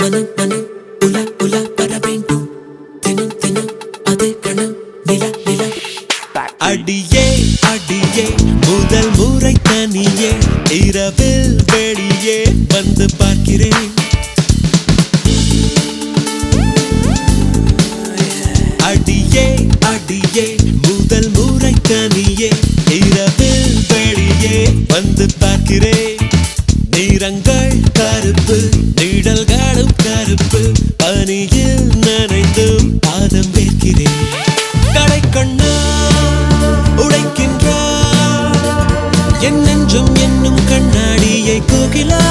மனம் மனம் உல உல வர வேண்டும். தினம் தினம் அது கணம் நில நில. அடியே அடியே முதல் முறை தனியே இரவில் வெளியே வந்து பார்க்கிறேன். அடியே அடியே முதல் முறை தனியே இரவில் வெளியே வந்து பார்க்கிறேன். நிறங்கள் கருப்பு கண்ணா உடைக்கின்றார். என் நெஞ்சம் என்னும் கண்ணாடியை கோகிலா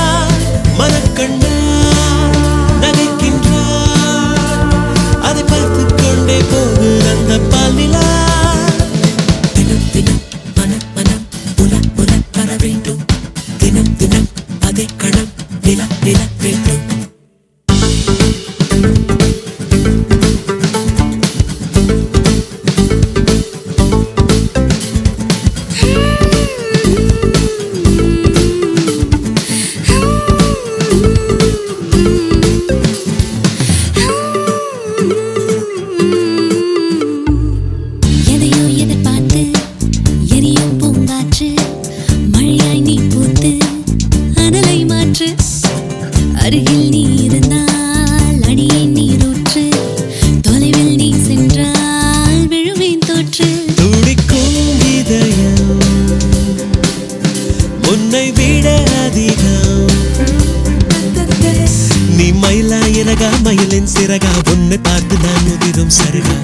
மயிலா இறகா மயிலின் சிறகா உன்னை பார்த்து நான் உதிரும் சருகா.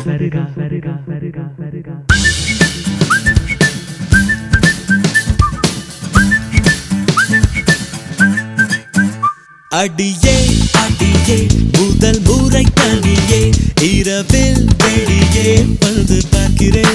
அடியே அடியே முதல் முறை தனியே இரவில் வெளியே வந்து பார்க்கிறேன்.